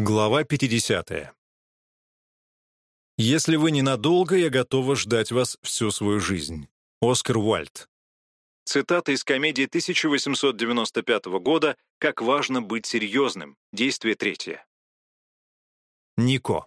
Глава 50. «Если вы ненадолго, я готова ждать вас всю свою жизнь». Оскар Уальд. Цитата из комедии 1895 года «Как важно быть серьезным». Действие третье. Нико.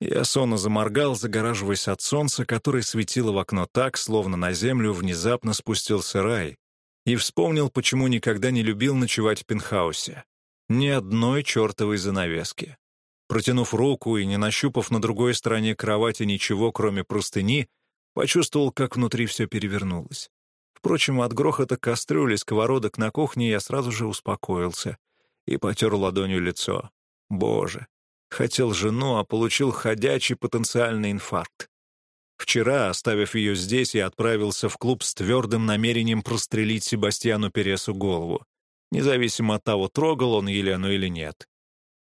Я сонно заморгал, загораживаясь от солнца, которое светило в окно так, словно на землю внезапно спустился рай, и вспомнил, почему никогда не любил ночевать в пентхаусе. Ни одной чертовой занавески. Протянув руку и не нащупав на другой стороне кровати ничего, кроме простыни, почувствовал, как внутри все перевернулось. Впрочем, от грохота кастрюли, сковородок на кухне я сразу же успокоился и потер ладонью лицо. Боже, хотел жену, а получил ходячий потенциальный инфаркт. Вчера, оставив ее здесь, я отправился в клуб с твердым намерением прострелить Себастьяну Пересу голову независимо от того, трогал он Елену или нет.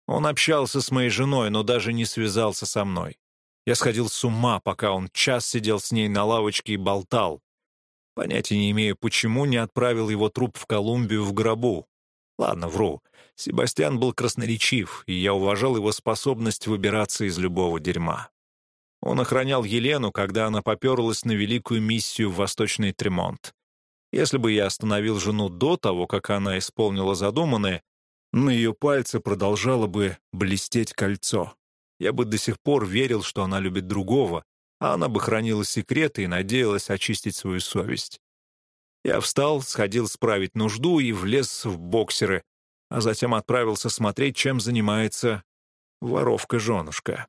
Он общался с моей женой, но даже не связался со мной. Я сходил с ума, пока он час сидел с ней на лавочке и болтал. Понятия не имею, почему не отправил его труп в Колумбию в гробу. Ладно, вру. Себастьян был красноречив, и я уважал его способность выбираться из любого дерьма. Он охранял Елену, когда она поперлась на великую миссию в Восточный Тремонт. Если бы я остановил жену до того, как она исполнила задуманное, на ее пальце продолжало бы блестеть кольцо. Я бы до сих пор верил, что она любит другого, а она бы хранила секреты и надеялась очистить свою совесть. Я встал, сходил справить нужду и влез в боксеры, а затем отправился смотреть, чем занимается воровка-женушка.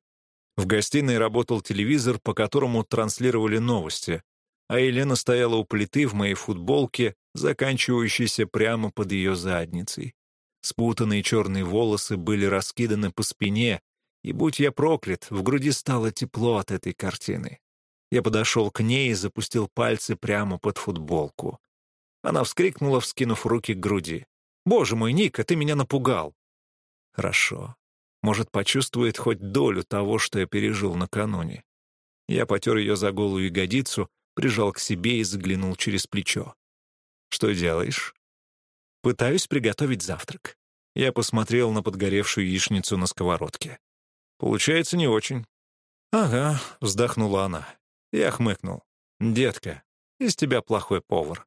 В гостиной работал телевизор, по которому транслировали новости а Елена стояла у плиты в моей футболке, заканчивающейся прямо под ее задницей. Спутанные черные волосы были раскиданы по спине, и, будь я проклят, в груди стало тепло от этой картины. Я подошел к ней и запустил пальцы прямо под футболку. Она вскрикнула, вскинув руки к груди. «Боже мой, Ника, ты меня напугал!» «Хорошо. Может, почувствует хоть долю того, что я пережил накануне». Я потер ее за голую ягодицу, прижал к себе и заглянул через плечо. «Что делаешь?» «Пытаюсь приготовить завтрак». Я посмотрел на подгоревшую яичницу на сковородке. «Получается не очень». «Ага», — вздохнула она. Я хмыкнул. «Детка, из тебя плохой повар».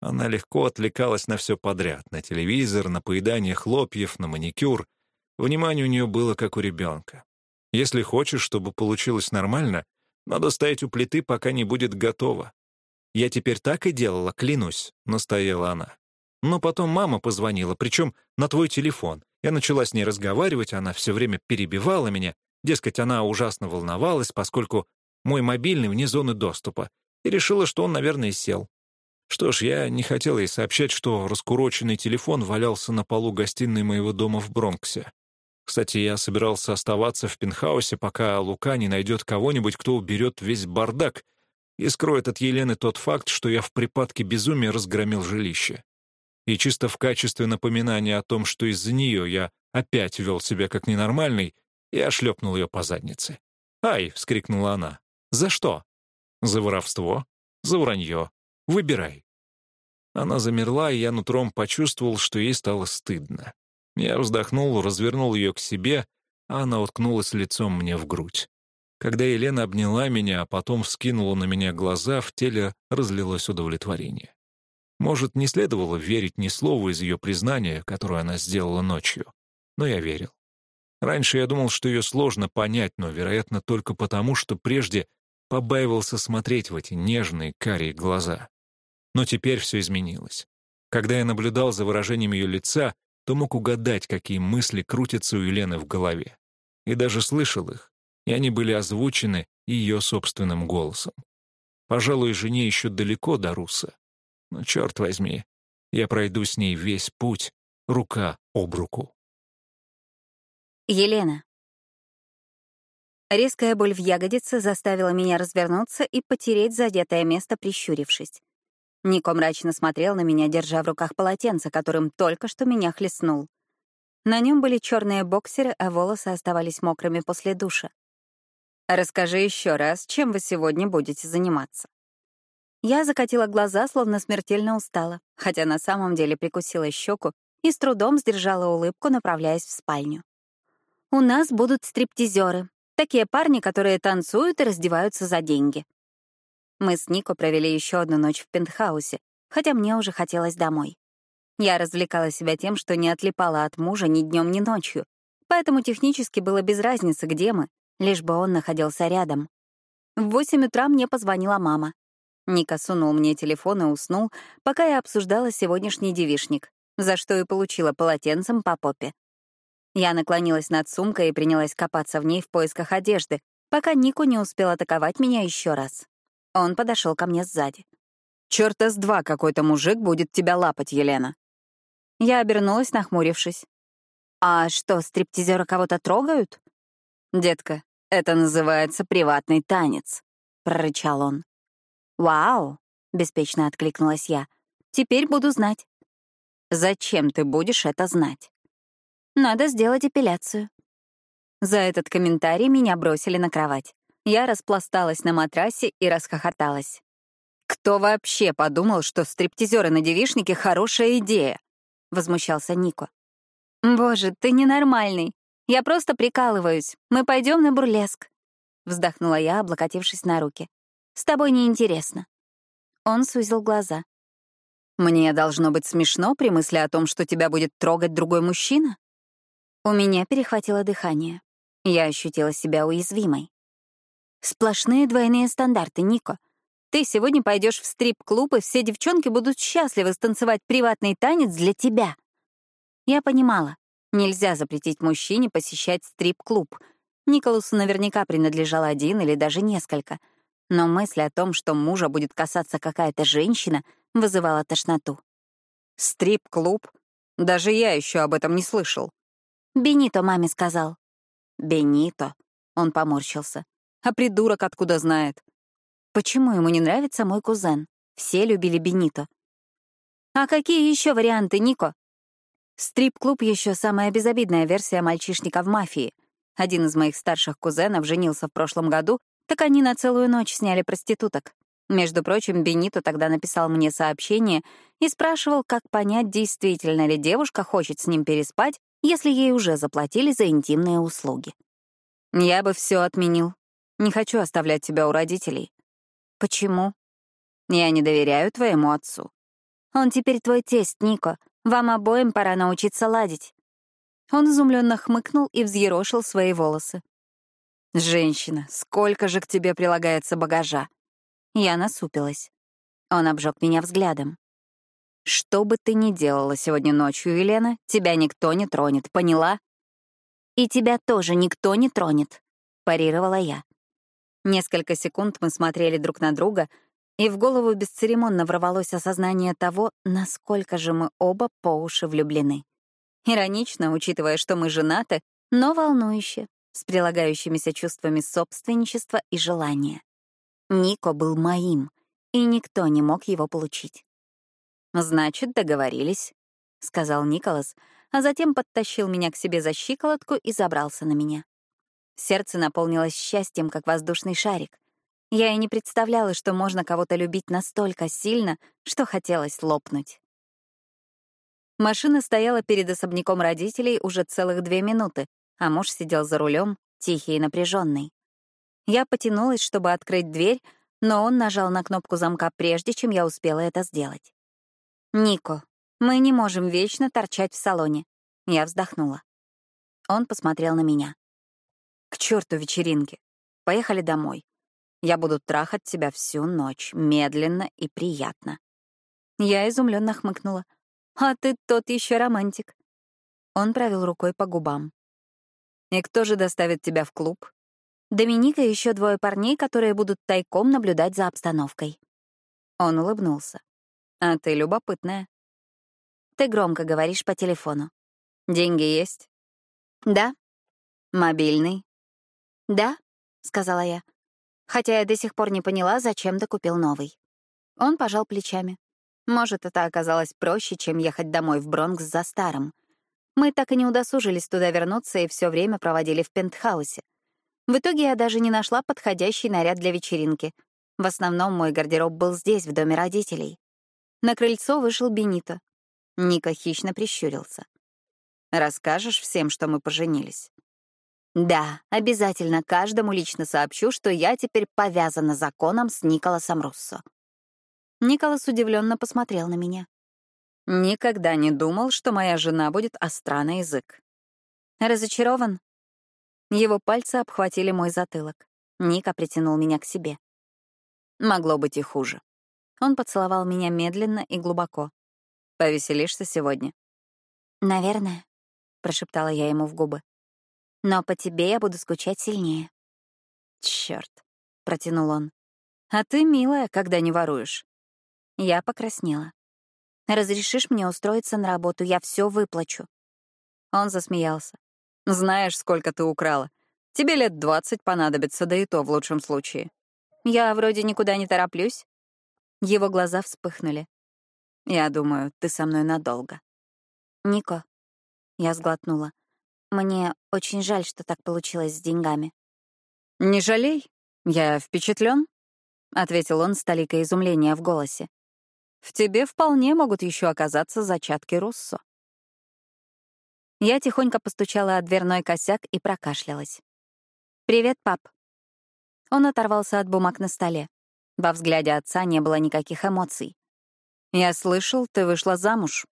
Она легко отвлекалась на все подряд, на телевизор, на поедание хлопьев, на маникюр. Внимание у нее было как у ребенка. Если хочешь, чтобы получилось нормально, надо стоять у плиты, пока не будет готово. Я теперь так и делала, клянусь, — настояла она. Но потом мама позвонила, причем на твой телефон. Я начала с ней разговаривать, она все время перебивала меня. Дескать, она ужасно волновалась, поскольку мой мобильный вне зоны доступа, и решила, что он, наверное, сел. Что ж, я не хотел ей сообщать, что раскуроченный телефон валялся на полу гостиной моего дома в Бронксе. Кстати, я собирался оставаться в пентхаусе, пока Лука не найдет кого-нибудь, кто уберет весь бардак и скроет от Елены тот факт, что я в припадке безумия разгромил жилище. И чисто в качестве напоминания о том, что из-за нее я опять вел себя как ненормальный, я шлепнул ее по заднице. «Ай!» — вскрикнула она. «За что?» «За воровство. За вранье. Выбирай». Она замерла, и я нутром почувствовал, что ей стало стыдно. Я вздохнул, развернул ее к себе, а она уткнулась лицом мне в грудь. Когда Елена обняла меня, а потом вскинула на меня глаза, в теле разлилось удовлетворение. Может, не следовало верить ни слову из ее признания, которое она сделала ночью, но я верил. Раньше я думал, что ее сложно понять, но, вероятно, только потому, что прежде побаивался смотреть в эти нежные карие глаза. Но теперь все изменилось. Когда я наблюдал за выражением ее лица, то мог угадать, какие мысли крутятся у Елены в голове. И даже слышал их, и они были озвучены ее собственным голосом. Пожалуй, жене еще далеко до Руса. Но, черт возьми, я пройду с ней весь путь, рука об руку. Елена. Резкая боль в ягодице заставила меня развернуться и потереть задетое место, прищурившись. Нико мрачно смотрел на меня, держа в руках полотенце, которым только что меня хлестнул. На нем были черные боксеры, а волосы оставались мокрыми после душа. «Расскажи еще раз, чем вы сегодня будете заниматься?» Я закатила глаза, словно смертельно устала, хотя на самом деле прикусила щеку и с трудом сдержала улыбку, направляясь в спальню. «У нас будут стриптизеры, такие парни, которые танцуют и раздеваются за деньги». Мы с Нико провели еще одну ночь в пентхаусе, хотя мне уже хотелось домой. Я развлекала себя тем, что не отлипала от мужа ни днем, ни ночью, поэтому технически было без разницы, где мы, лишь бы он находился рядом. В восемь утра мне позвонила мама. Ника сунул мне телефон и уснул, пока я обсуждала сегодняшний девишник, за что и получила полотенцем по попе. Я наклонилась над сумкой и принялась копаться в ней в поисках одежды, пока Нику не успел атаковать меня еще раз. Он подошел ко мне сзади. «Чёрта с два какой-то мужик будет тебя лапать, Елена». Я обернулась, нахмурившись. «А что, стриптизеры кого-то трогают?» «Детка, это называется приватный танец», — прорычал он. «Вау!» — беспечно откликнулась я. «Теперь буду знать». «Зачем ты будешь это знать?» «Надо сделать эпиляцию». За этот комментарий меня бросили на кровать. Я распласталась на матрасе и расхохоталась. «Кто вообще подумал, что стриптизеры на девишнике — хорошая идея?» — возмущался Нико. «Боже, ты ненормальный. Я просто прикалываюсь. Мы пойдем на бурлеск», — вздохнула я, облокотившись на руки. «С тобой неинтересно». Он сузил глаза. «Мне должно быть смешно при мысли о том, что тебя будет трогать другой мужчина?» У меня перехватило дыхание. Я ощутила себя уязвимой. Сплошные двойные стандарты, Нико. Ты сегодня пойдешь в стрип-клуб, и все девчонки будут счастливы станцевать приватный танец для тебя. Я понимала, нельзя запретить мужчине посещать стрип-клуб. Николасу наверняка принадлежал один или даже несколько. Но мысль о том, что мужа будет касаться какая-то женщина, вызывала тошноту. «Стрип-клуб? Даже я еще об этом не слышал». «Бенито маме сказал». «Бенито?» — он поморщился. А придурок откуда знает? Почему ему не нравится мой кузен? Все любили Бенито. А какие еще варианты, Нико? Стрип-клуб еще самая безобидная версия мальчишника в мафии. Один из моих старших кузенов женился в прошлом году, так они на целую ночь сняли проституток. Между прочим, Бенито тогда написал мне сообщение и спрашивал, как понять, действительно ли девушка хочет с ним переспать, если ей уже заплатили за интимные услуги. Я бы все отменил, не хочу оставлять тебя у родителей. Почему? Я не доверяю твоему отцу. Он теперь твой тесть, Нико. Вам обоим пора научиться ладить. Он изумленно хмыкнул и взъерошил свои волосы. «Женщина, сколько же к тебе прилагается багажа?» Я насупилась. Он обжег меня взглядом. «Что бы ты ни делала сегодня ночью, Елена, тебя никто не тронет, поняла?» «И тебя тоже никто не тронет», — парировала я. Несколько секунд мы смотрели друг на друга, и в голову бесцеремонно ворвалось осознание того, насколько же мы оба по уши влюблены. Иронично, учитывая, что мы женаты, но волнующе, с прилагающимися чувствами собственничества и желания. Нико был моим, и никто не мог его получить. «Значит, договорились», — сказал Николас, а затем подтащил меня к себе за щиколотку и забрался на меня. Сердце наполнилось счастьем, как воздушный шарик. Я и не представляла, что можно кого-то любить настолько сильно, что хотелось лопнуть. Машина стояла перед особняком родителей уже целых две минуты, а муж сидел за рулем, тихий и напряженный. Я потянулась, чтобы открыть дверь, но он нажал на кнопку замка прежде, чем я успела это сделать. «Нико, мы не можем вечно торчать в салоне». Я вздохнула. Он посмотрел на меня. К черту вечеринки. Поехали домой. Я буду трахать тебя всю ночь, медленно и приятно. Я изумленно хмыкнула. А ты тот еще романтик. Он провел рукой по губам. И кто же доставит тебя в клуб? Доминика и еще двое парней, которые будут тайком наблюдать за обстановкой. Он улыбнулся. А ты любопытная. Ты громко говоришь по телефону. Деньги есть? Да. Мобильный? «Да», — сказала я, хотя я до сих пор не поняла, зачем докупил новый. Он пожал плечами. Может, это оказалось проще, чем ехать домой в Бронкс за старым. Мы так и не удосужились туда вернуться и все время проводили в пентхаусе. В итоге я даже не нашла подходящий наряд для вечеринки. В основном мой гардероб был здесь, в доме родителей. На крыльцо вышел Бенито. Ника хищно прищурился. «Расскажешь всем, что мы поженились?» «Да, обязательно каждому лично сообщу, что я теперь повязана законом с Николасом Руссо». Николас удивленно посмотрел на меня. «Никогда не думал, что моя жена будет остра на язык». «Разочарован?» Его пальцы обхватили мой затылок. Ника притянул меня к себе. Могло быть и хуже. Он поцеловал меня медленно и глубоко. «Повеселишься сегодня?» «Наверное», — прошептала я ему в губы. «Но по тебе я буду скучать сильнее». «Чёрт», — протянул он. «А ты милая, когда не воруешь». Я покраснела. «Разрешишь мне устроиться на работу, я все выплачу». Он засмеялся. «Знаешь, сколько ты украла. Тебе лет двадцать понадобится, да и то в лучшем случае. Я вроде никуда не тороплюсь». Его глаза вспыхнули. «Я думаю, ты со мной надолго». «Нико», — я сглотнула, — «мне очень жаль, что так получилось с деньгами». «Не жалей, я впечатлен, ответил он с толикой изумления в голосе. «В тебе вполне могут еще оказаться зачатки Руссо». Я тихонько постучала о дверной косяк и прокашлялась. «Привет, пап». Он оторвался от бумаг на столе. Во взгляде отца не было никаких эмоций. «Я слышал, ты вышла замуж».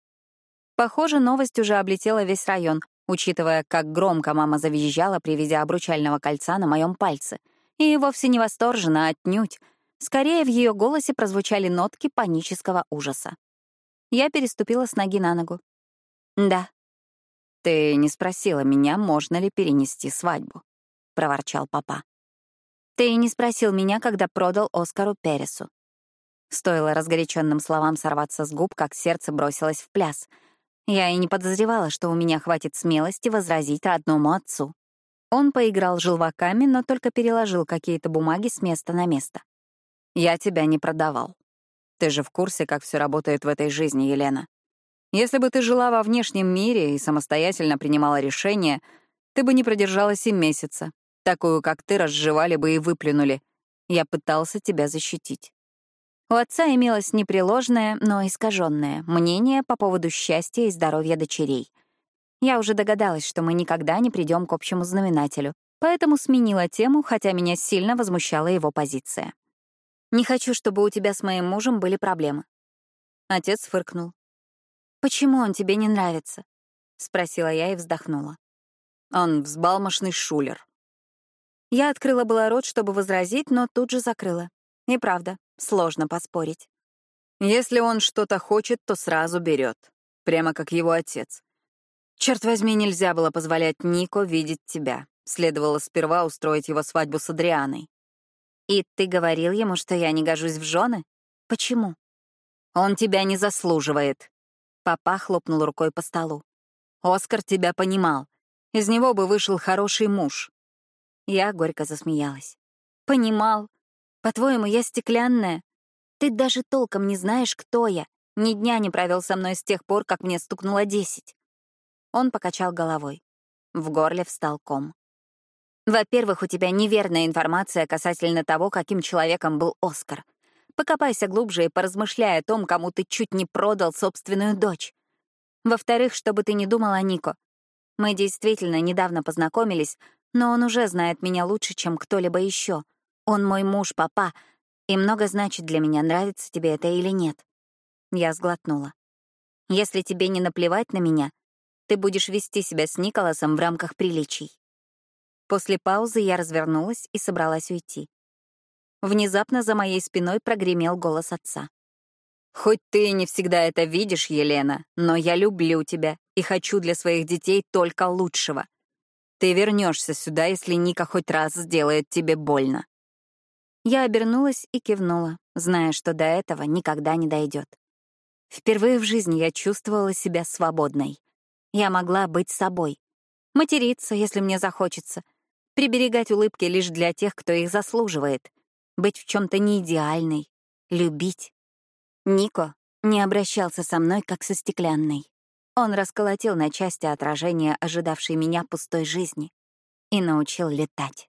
Похоже, новость уже облетела весь район, учитывая, как громко мама завизжала при виде обручального кольца на моем пальце. И вовсе не восторженно, а отнюдь. Скорее, в ее голосе прозвучали нотки панического ужаса. Я переступила с ноги на ногу. «Да». «Ты не спросила меня, можно ли перенести свадьбу?» — проворчал папа. «Ты не спросил меня, когда продал Оскару Пересу». Стоило разгоряченным словам сорваться с губ, как сердце бросилось в пляс. Я и не подозревала, что у меня хватит смелости возразить родному отцу. Он поиграл желваками, но только переложил какие-то бумаги с места на место. Я тебя не продавал. Ты же в курсе, как все работает в этой жизни, Елена. Если бы ты жила во внешнем мире и самостоятельно принимала решения, ты бы не продержалась и месяца. Такую, как ты, разжевали бы и выплюнули. Я пытался тебя защитить. У отца имелось непреложное, но искаженное мнение по поводу счастья и здоровья дочерей. Я уже догадалась, что мы никогда не придем к общему знаменателю, поэтому сменила тему, хотя меня сильно возмущала его позиция. Не хочу, чтобы у тебя с моим мужем были проблемы». Отец фыркнул. «Почему он тебе не нравится?» — спросила я и вздохнула. «Он взбалмошный шулер». Я открыла было рот, чтобы возразить, но тут же закрыла. И правда, сложно поспорить. Если он что-то хочет, то сразу берет, прямо как его отец. Черт возьми, нельзя было позволять Нико видеть тебя. Следовало сперва устроить его свадьбу с Адрианой. «И ты говорил ему, что я не гожусь в жены? Почему?» «Он тебя не заслуживает». Папа хлопнул рукой по столу. «Оскар тебя понимал. Из него бы вышел хороший муж». Я горько засмеялась. «Понимал. По-твоему, я стеклянная? Ты даже толком не знаешь, кто я. Ни дня не провел со мной с тех пор, как мне стукнуло десять». Он покачал головой. В горле встал ком. Во-первых, у тебя неверная информация касательно того, каким человеком был Оскар. Покопайся глубже и поразмышляй о том, кому ты чуть не продал собственную дочь. Во-вторых, чтобы ты не думал о Нико. Мы действительно недавно познакомились, но он уже знает меня лучше, чем кто-либо еще. Он мой муж, папа, и много значит для меня, нравится тебе это или нет. Я сглотнула. Если тебе не наплевать на меня, ты будешь вести себя с Николасом в рамках приличий. После паузы я развернулась и собралась уйти. Внезапно за моей спиной прогремел голос отца. «Хоть ты и не всегда это видишь, Елена, но я люблю тебя и хочу для своих детей только лучшего. Ты вернешься сюда, если Ника хоть раз сделает тебе больно». Я обернулась и кивнула, зная, что до этого никогда не дойдет. Впервые в жизни я чувствовала себя свободной. Я могла быть собой. Материться, если мне захочется — приберегать улыбки лишь для тех, кто их заслуживает, быть в чем-то неидеальной, любить. Нико не обращался со мной, как со стеклянной. Он расколотил на части отражения ожидавшей меня пустой жизни и научил летать.